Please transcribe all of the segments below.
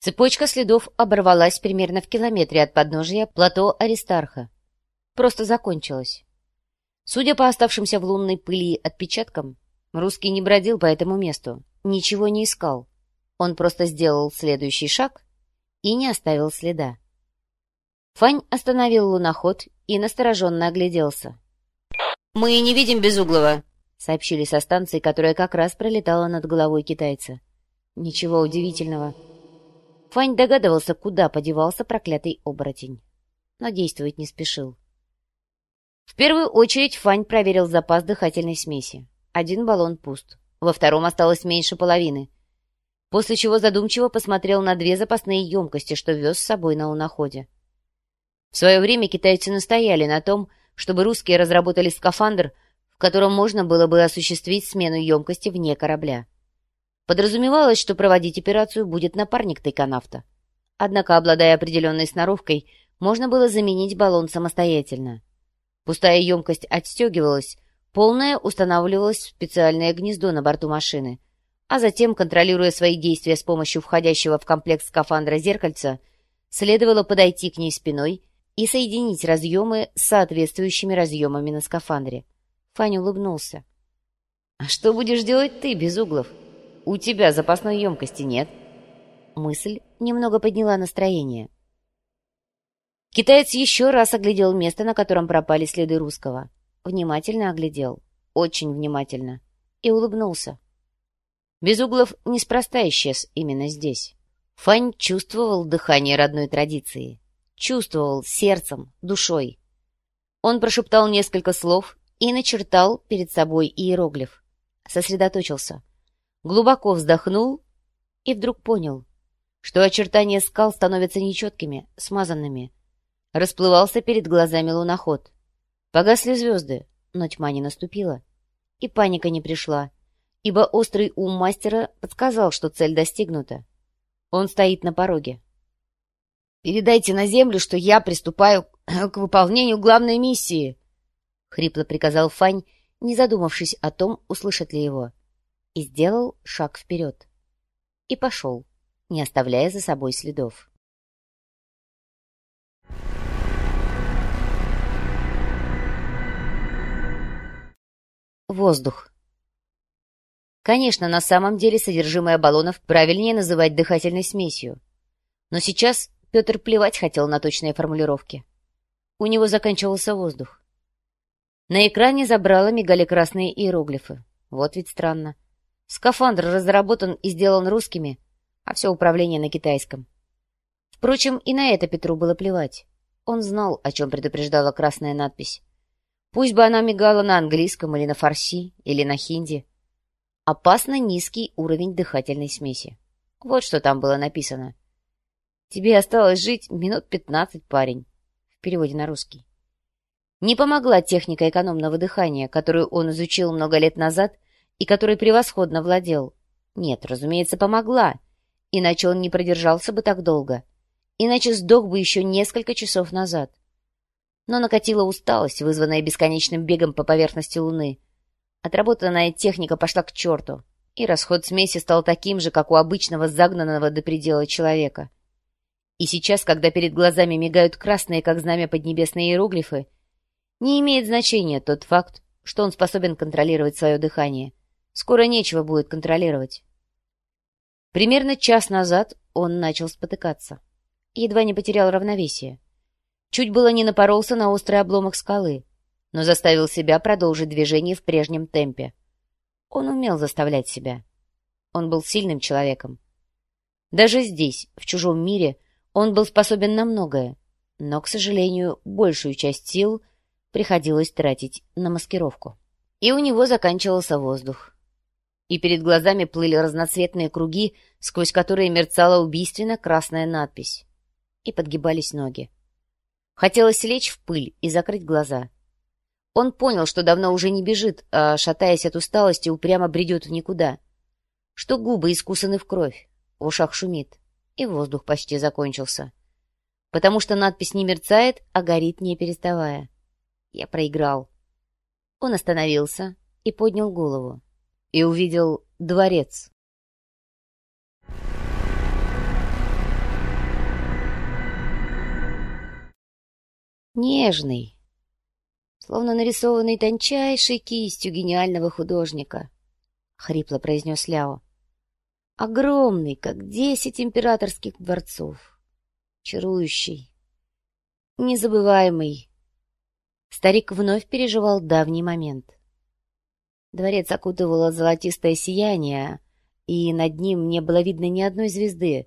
Цепочка следов оборвалась примерно в километре от подножия плато Аристарха. Просто закончилась. Судя по оставшимся в лунной пыли отпечаткам, русский не бродил по этому месту, ничего не искал. Он просто сделал следующий шаг и не оставил следа. Фань остановил луноход и настороженно огляделся. «Мы не видим Безуглого», — сообщили со станции, которая как раз пролетала над головой китайца. «Ничего удивительного». Фань догадывался, куда подевался проклятый оборотень, но действовать не спешил. В первую очередь Фань проверил запас дыхательной смеси. Один баллон пуст, во втором осталось меньше половины, после чего задумчиво посмотрел на две запасные емкости, что вез с собой на луноходе. В свое время китайцы настояли на том, чтобы русские разработали скафандр, в котором можно было бы осуществить смену емкости вне корабля. Подразумевалось, что проводить операцию будет напарник тайконавта. Однако, обладая определенной сноровкой, можно было заменить баллон самостоятельно. Пустая емкость отстегивалась, полная устанавливалась в специальное гнездо на борту машины, а затем, контролируя свои действия с помощью входящего в комплект скафандра зеркальца, следовало подойти к ней спиной и соединить разъемы с соответствующими разъемами на скафандре. Фаня улыбнулся. «А что будешь делать ты, без углов?» У тебя запасной емкости нет. Мысль немного подняла настроение. Китаец еще раз оглядел место, на котором пропали следы русского. Внимательно оглядел. Очень внимательно. И улыбнулся. Безуглов неспроста исчез именно здесь. Фань чувствовал дыхание родной традиции. Чувствовал сердцем, душой. Он прошептал несколько слов и начертал перед собой иероглиф. Сосредоточился глубоко вздохнул и вдруг понял, что очертания скал становятся нечеткими, смазанными. Расплывался перед глазами луноход. Погасли звезды, но тьма не наступила. И паника не пришла, ибо острый ум мастера подсказал, что цель достигнута. Он стоит на пороге. «Передайте на землю, что я приступаю к выполнению главной миссии!» — хрипло приказал Фань, не задумавшись о том, услышат ли его и сделал шаг вперед. И пошел, не оставляя за собой следов. Воздух. Конечно, на самом деле содержимое баллонов правильнее называть дыхательной смесью. Но сейчас Петр плевать хотел на точные формулировки. У него заканчивался воздух. На экране забрало мигали красные иероглифы. Вот ведь странно. Скафандр разработан и сделан русскими, а все управление на китайском. Впрочем, и на это Петру было плевать. Он знал, о чем предупреждала красная надпись. Пусть бы она мигала на английском или на фарси, или на хинди. Опасно низкий уровень дыхательной смеси. Вот что там было написано. «Тебе осталось жить минут пятнадцать, парень», в переводе на русский. Не помогла техника экономного дыхания, которую он изучил много лет назад — и которой превосходно владел. Нет, разумеется, помогла, иначе он не продержался бы так долго, иначе сдох бы еще несколько часов назад. Но накатила усталость, вызванная бесконечным бегом по поверхности Луны. Отработанная техника пошла к черту, и расход смеси стал таким же, как у обычного загнанного до предела человека. И сейчас, когда перед глазами мигают красные, как знамя поднебесные иероглифы, не имеет значения тот факт, что он способен контролировать свое дыхание — Скоро нечего будет контролировать. Примерно час назад он начал спотыкаться. Едва не потерял равновесие. Чуть было не напоролся на острый обломок скалы, но заставил себя продолжить движение в прежнем темпе. Он умел заставлять себя. Он был сильным человеком. Даже здесь, в чужом мире, он был способен на многое, но, к сожалению, большую часть сил приходилось тратить на маскировку. И у него заканчивался воздух и перед глазами плыли разноцветные круги, сквозь которые мерцала убийственно красная надпись. И подгибались ноги. Хотелось лечь в пыль и закрыть глаза. Он понял, что давно уже не бежит, а, шатаясь от усталости, упрямо бредет в никуда. Что губы искусаны в кровь, в ушах шумит, и воздух почти закончился. Потому что надпись не мерцает, а горит, не переставая. Я проиграл. Он остановился и поднял голову и увидел дворец. Нежный, словно нарисованный тончайшей кистью гениального художника, — хрипло произнес Ляо. Огромный, как десять императорских дворцов. Чарующий, незабываемый. Старик вновь переживал давний момент — Дворец окутывало золотистое сияние, и над ним не было видно ни одной звезды.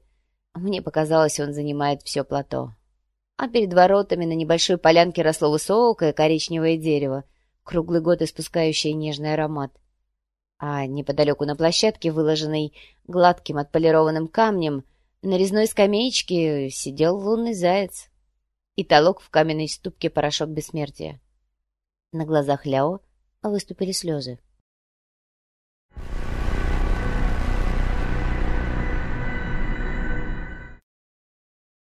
Мне показалось, он занимает все плато. А перед воротами на небольшой полянке росло высокое коричневое дерево, круглый год испускающее нежный аромат. А неподалеку на площадке, выложенной гладким отполированным камнем, на резной скамеечке сидел лунный заяц и толок в каменной ступке порошок бессмертия. На глазах Ляо выступили слезы.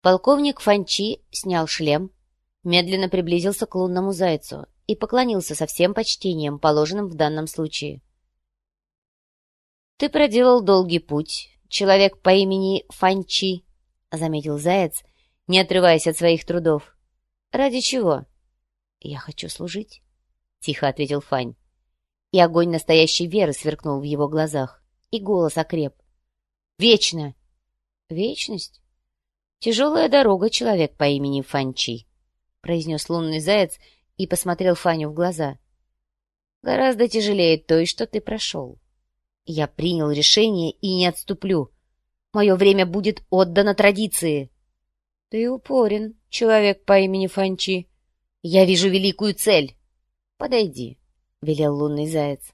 Полковник Фанчи снял шлем, медленно приблизился к лунному зайцу и поклонился со всем почтением, положенным в данном случае. «Ты проделал долгий путь, человек по имени Фанчи», — заметил заяц, не отрываясь от своих трудов. «Ради чего?» «Я хочу служить», — тихо ответил Фань. И огонь настоящей веры сверкнул в его глазах, и голос окреп. «Вечно!» «Вечность?» «Тяжелая дорога, человек по имени Фанчи», — произнес лунный заяц и посмотрел Фаню в глаза. «Гораздо тяжелее той, что ты прошел. Я принял решение и не отступлю. Мое время будет отдано традиции». «Ты упорен, человек по имени Фанчи. Я вижу великую цель. Подойди», — велел лунный заяц.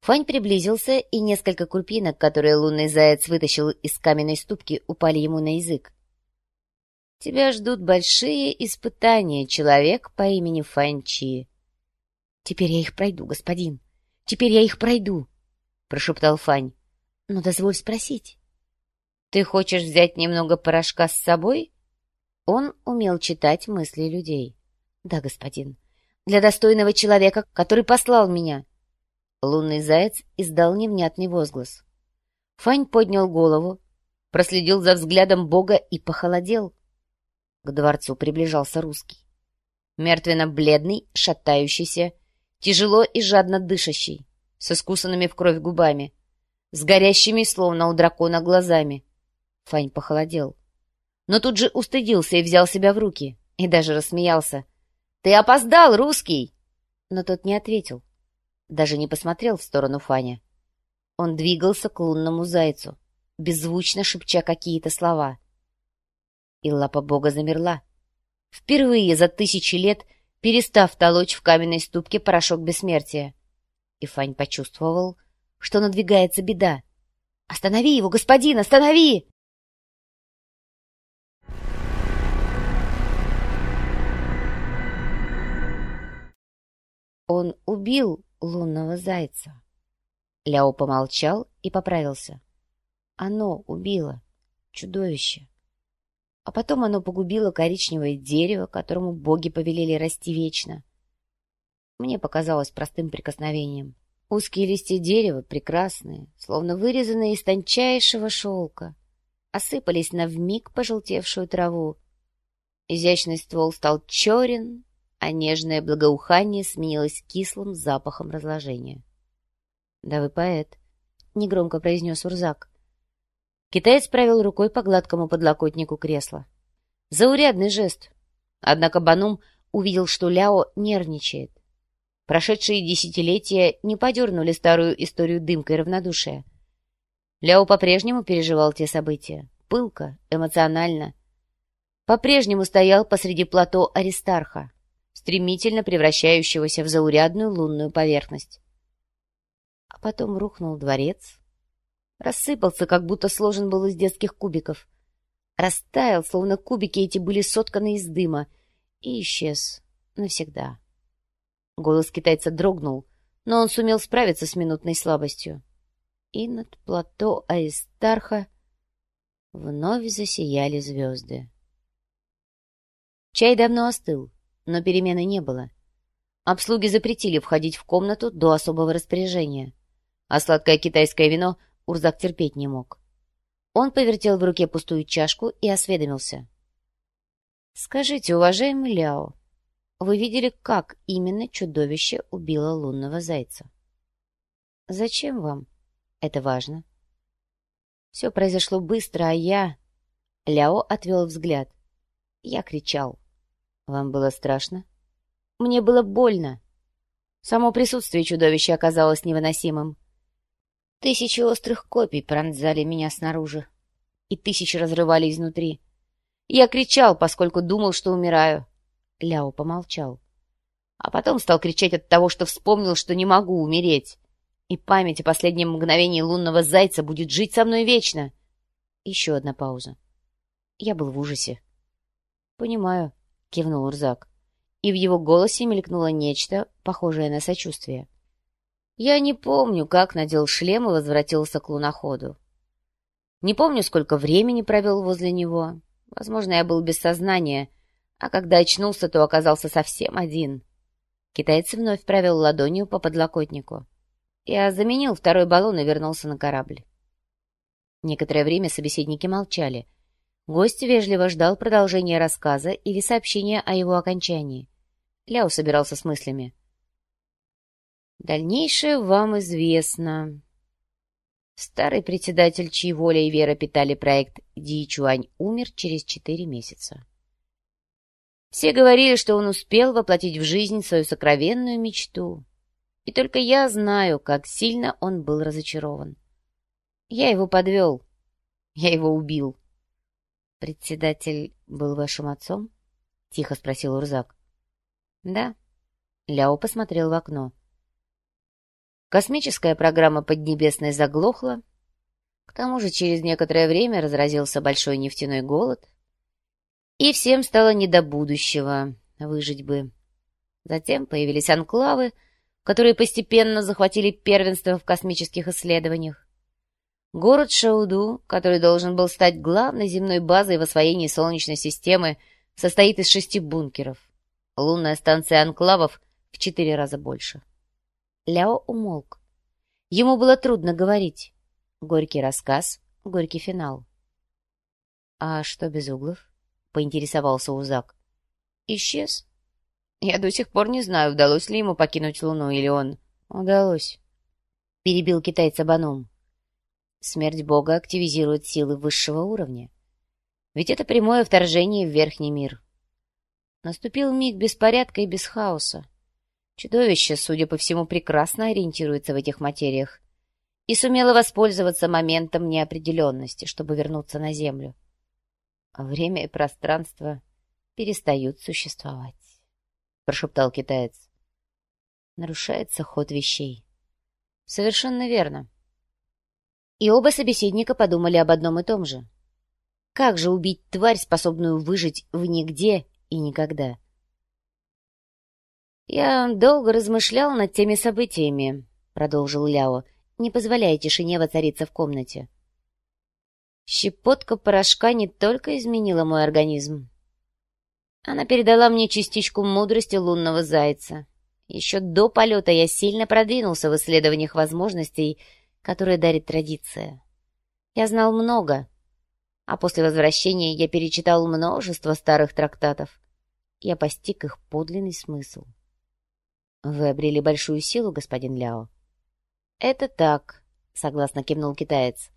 Фань приблизился, и несколько курпинок, которые лунный заяц вытащил из каменной ступки, упали ему на язык. Тебя ждут большие испытания, человек по имени Фанчи. — Теперь я их пройду, господин. Теперь я их пройду, — прошептал Фань. — Но дозволь спросить. — Ты хочешь взять немного порошка с собой? Он умел читать мысли людей. — Да, господин. Для достойного человека, который послал меня. Лунный заяц издал невнятный возглас. Фань поднял голову, проследил за взглядом Бога и похолодел. К дворцу приближался русский. Мертвенно-бледный, шатающийся, тяжело и жадно дышащий, с искусанными в кровь губами, с горящими, словно у дракона, глазами. Фань похолодел. Но тут же устыдился и взял себя в руки, и даже рассмеялся. «Ты опоздал, русский!» Но тот не ответил, даже не посмотрел в сторону Фаня. Он двигался к лунному зайцу, беззвучно шепча какие-то слова — и лапа бога замерла. Впервые за тысячи лет перестав толочь в каменной ступке порошок бессмертия. И Фань почувствовал, что надвигается беда. «Останови его, господин, останови!» Он убил лунного зайца. Ляо помолчал и поправился. Оно убило чудовище. А потом оно погубило коричневое дерево, которому боги повелели расти вечно. Мне показалось простым прикосновением. Узкие листья дерева, прекрасные, словно вырезанные из тончайшего шелка, осыпались на вмиг пожелтевшую траву. Изящный ствол стал черен, а нежное благоухание сменилось кислым запахом разложения. — Да вы поэт, — негромко произнес Урзак. Китаец провел рукой по гладкому подлокотнику кресла. Заурядный жест. Однако Банум увидел, что Ляо нервничает. Прошедшие десятилетия не подернули старую историю дымкой равнодушия. Ляо по-прежнему переживал те события. Пылко, эмоционально. По-прежнему стоял посреди плато Аристарха, стремительно превращающегося в заурядную лунную поверхность. А потом рухнул дворец, Рассыпался, как будто сложен был из детских кубиков. Растаял, словно кубики эти были сотканы из дыма, и исчез навсегда. Голос китайца дрогнул, но он сумел справиться с минутной слабостью. И над плато Аистарха вновь засияли звезды. Чай давно остыл, но перемены не было. Обслуги запретили входить в комнату до особого распоряжения, а сладкое китайское вино — Урзак терпеть не мог. Он повертел в руке пустую чашку и осведомился. — Скажите, уважаемый Ляо, вы видели, как именно чудовище убило лунного зайца. Зачем вам? Это важно. Все произошло быстро, а я... Ляо отвел взгляд. Я кричал. Вам было страшно? Мне было больно. Само присутствие чудовища оказалось невыносимым. Тысячи острых копий пронзали меня снаружи, и тысячи разрывали изнутри. Я кричал, поскольку думал, что умираю. Ляо помолчал. А потом стал кричать от того, что вспомнил, что не могу умереть. И память о последнем мгновении лунного зайца будет жить со мной вечно. Еще одна пауза. Я был в ужасе. «Понимаю», — кивнул Урзак. И в его голосе мелькнуло нечто, похожее на сочувствие. Я не помню, как надел шлем и возвратился к луноходу. Не помню, сколько времени провел возле него. Возможно, я был без сознания, а когда очнулся, то оказался совсем один. Китаец вновь провел ладонью по подлокотнику. Я заменил второй баллон и вернулся на корабль. Некоторое время собеседники молчали. Гость вежливо ждал продолжения рассказа или сообщения о его окончании. Ляо собирался с мыслями. Дальнейшее вам известно. Старый председатель, чьи воля и вера питали проект Ди Чуань, умер через четыре месяца. Все говорили, что он успел воплотить в жизнь свою сокровенную мечту. И только я знаю, как сильно он был разочарован. Я его подвел. Я его убил. «Председатель был вашим отцом?» — тихо спросил Урзак. «Да». Ляо посмотрел в окно. Космическая программа Поднебесной заглохла. К тому же через некоторое время разразился большой нефтяной голод. И всем стало не до будущего, выжить бы. Затем появились анклавы, которые постепенно захватили первенство в космических исследованиях. Город Шауду, который должен был стать главной земной базой в освоении Солнечной системы, состоит из шести бункеров. Лунная станция анклавов в четыре раза больше. Ляо умолк. Ему было трудно говорить. Горький рассказ, горький финал. «А что без углов?» — поинтересовался Узак. «Исчез. Я до сих пор не знаю, удалось ли ему покинуть Луну, или он...» «Удалось», — перебил китайца Банум. «Смерть Бога активизирует силы высшего уровня. Ведь это прямое вторжение в Верхний мир. Наступил миг беспорядка и без хаоса. Чудовище, судя по всему, прекрасно ориентируется в этих материях и сумело воспользоваться моментом неопределенности, чтобы вернуться на Землю. Время и пространство перестают существовать, — прошептал китаец. Нарушается ход вещей. Совершенно верно. И оба собеседника подумали об одном и том же. Как же убить тварь, способную выжить в нигде и никогда? — «Я долго размышлял над теми событиями», — продолжил Ляо, не позволяя тишине воцариться в комнате. Щепотка порошка не только изменила мой организм. Она передала мне частичку мудрости лунного зайца. Еще до полета я сильно продвинулся в исследованиях возможностей, которые дарит традиция. Я знал много, а после возвращения я перечитал множество старых трактатов. Я постиг их подлинный смысл. «Вы обрели большую силу, господин Ляо?» «Это так», — согласно кивнул китаец.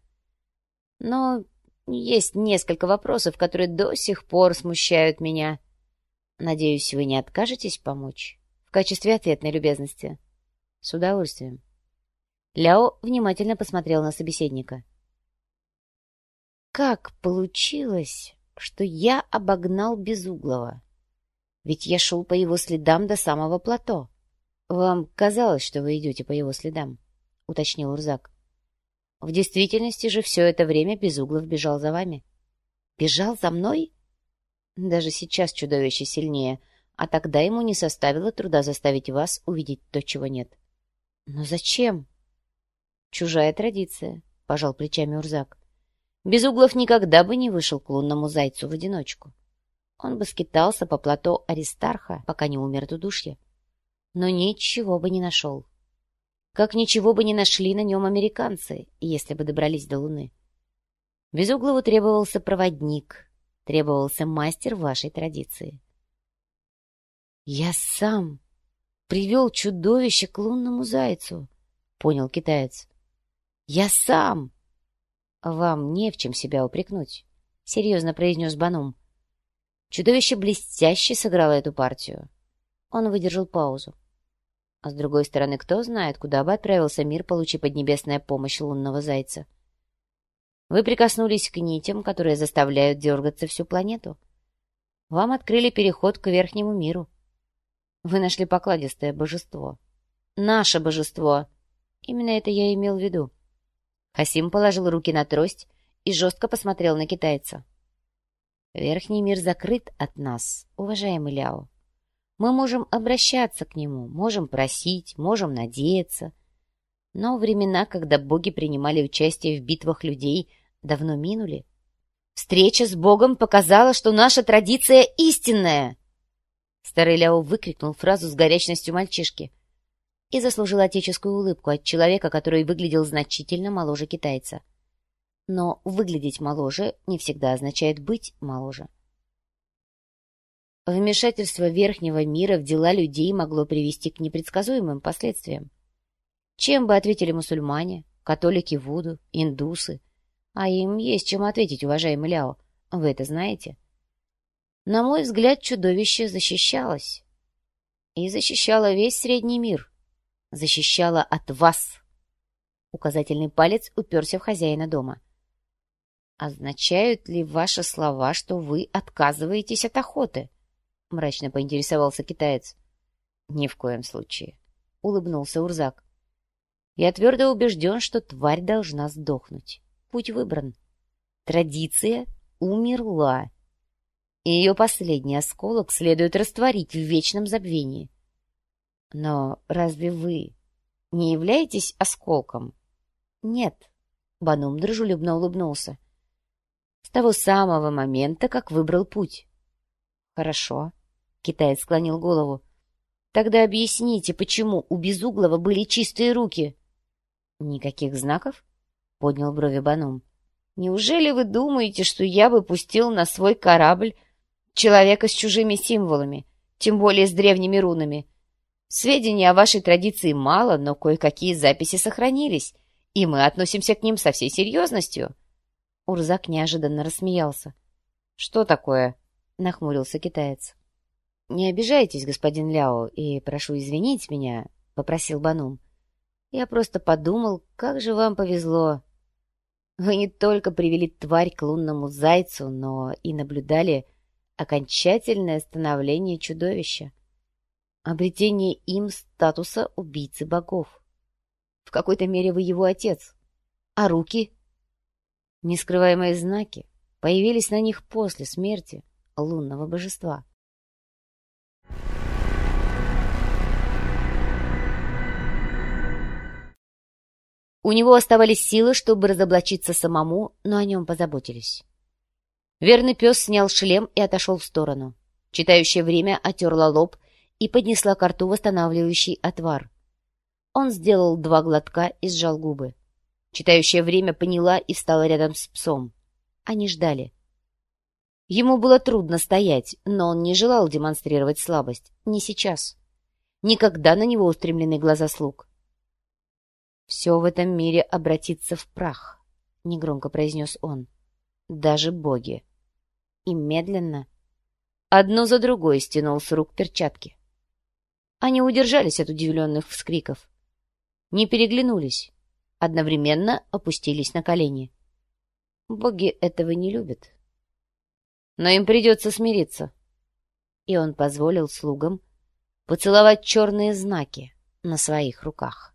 «Но есть несколько вопросов, которые до сих пор смущают меня. Надеюсь, вы не откажетесь помочь в качестве ответной любезности?» «С удовольствием». Ляо внимательно посмотрел на собеседника. «Как получилось, что я обогнал Безуглого? Ведь я шел по его следам до самого плато». «Вам казалось, что вы идете по его следам», — уточнил Урзак. «В действительности же все это время Безуглов бежал за вами». «Бежал за мной?» «Даже сейчас чудовище сильнее, а тогда ему не составило труда заставить вас увидеть то, чего нет». «Но зачем?» «Чужая традиция», — пожал плечами Урзак. «Безуглов никогда бы не вышел к лунному зайцу в одиночку. Он бы скитался по плато Аристарха, пока не умер от удушья но ничего бы не нашел. Как ничего бы не нашли на нем американцы, если бы добрались до Луны. Безуглову требовался проводник, требовался мастер вашей традиции. Я сам привел чудовище к лунному зайцу, понял китаец. Я сам. Вам не в чем себя упрекнуть, серьезно произнес Банум. Чудовище блестяще сыграло эту партию. Он выдержал паузу. А с другой стороны, кто знает, куда бы отправился мир, получив поднебесная помощь лунного зайца. Вы прикоснулись к нитям, которые заставляют дергаться всю планету. Вам открыли переход к верхнему миру. Вы нашли покладистое божество. Наше божество. Именно это я имел в виду. Хасим положил руки на трость и жестко посмотрел на китайца. Верхний мир закрыт от нас, уважаемый Ляо. Мы можем обращаться к нему, можем просить, можем надеяться. Но времена, когда боги принимали участие в битвах людей, давно минули. Встреча с богом показала, что наша традиция истинная. Старый Ляо выкрикнул фразу с горячностью мальчишки и заслужил отеческую улыбку от человека, который выглядел значительно моложе китайца. Но выглядеть моложе не всегда означает быть моложе. Вмешательство верхнего мира в дела людей могло привести к непредсказуемым последствиям. Чем бы ответили мусульмане, католики Вуду, индусы? А им есть чем ответить, уважаемый Ляо, вы это знаете? На мой взгляд, чудовище защищалось. И защищало весь средний мир. Защищало от вас. Указательный палец уперся в хозяина дома. Означают ли ваши слова, что вы отказываетесь от охоты? — мрачно поинтересовался китаец. «Ни в коем случае», — улыбнулся Урзак. «Я твердо убежден, что тварь должна сдохнуть. Путь выбран. Традиция умерла. Ее последний осколок следует растворить в вечном забвении. Но разве вы не являетесь осколком?» «Нет», — Банум дружелюбно улыбнулся. «С того самого момента, как выбрал путь». «Хорошо», Китаец склонил голову. «Тогда объясните, почему у Безуглого были чистые руки?» «Никаких знаков?» — поднял брови Банум. «Неужели вы думаете, что я бы пустил на свой корабль человека с чужими символами, тем более с древними рунами? Сведений о вашей традиции мало, но кое-какие записи сохранились, и мы относимся к ним со всей серьезностью». Урзак неожиданно рассмеялся. «Что такое?» — нахмурился китаец. «Не обижайтесь, господин Ляо, и прошу извинить меня», — попросил Банум. «Я просто подумал, как же вам повезло. Вы не только привели тварь к лунному зайцу, но и наблюдали окончательное становление чудовища, обретение им статуса убийцы богов. В какой-то мере вы его отец. А руки? Нескрываемые знаки появились на них после смерти лунного божества». У него оставались силы, чтобы разоблачиться самому, но о нем позаботились. Верный пес снял шлем и отошел в сторону. Читающее время отерла лоб и поднесла к рту восстанавливающий отвар. Он сделал два глотка и сжал губы. Читающее время поняла и встала рядом с псом. Они ждали. Ему было трудно стоять, но он не желал демонстрировать слабость. Не сейчас. Никогда на него устремлены глаза слуг. «Все в этом мире обратится в прах», — негромко произнес он. «Даже боги». И медленно, одно за другой стянул с рук перчатки. Они удержались от удивленных вскриков. Не переглянулись, одновременно опустились на колени. Боги этого не любят. Но им придется смириться. И он позволил слугам поцеловать черные знаки на своих руках.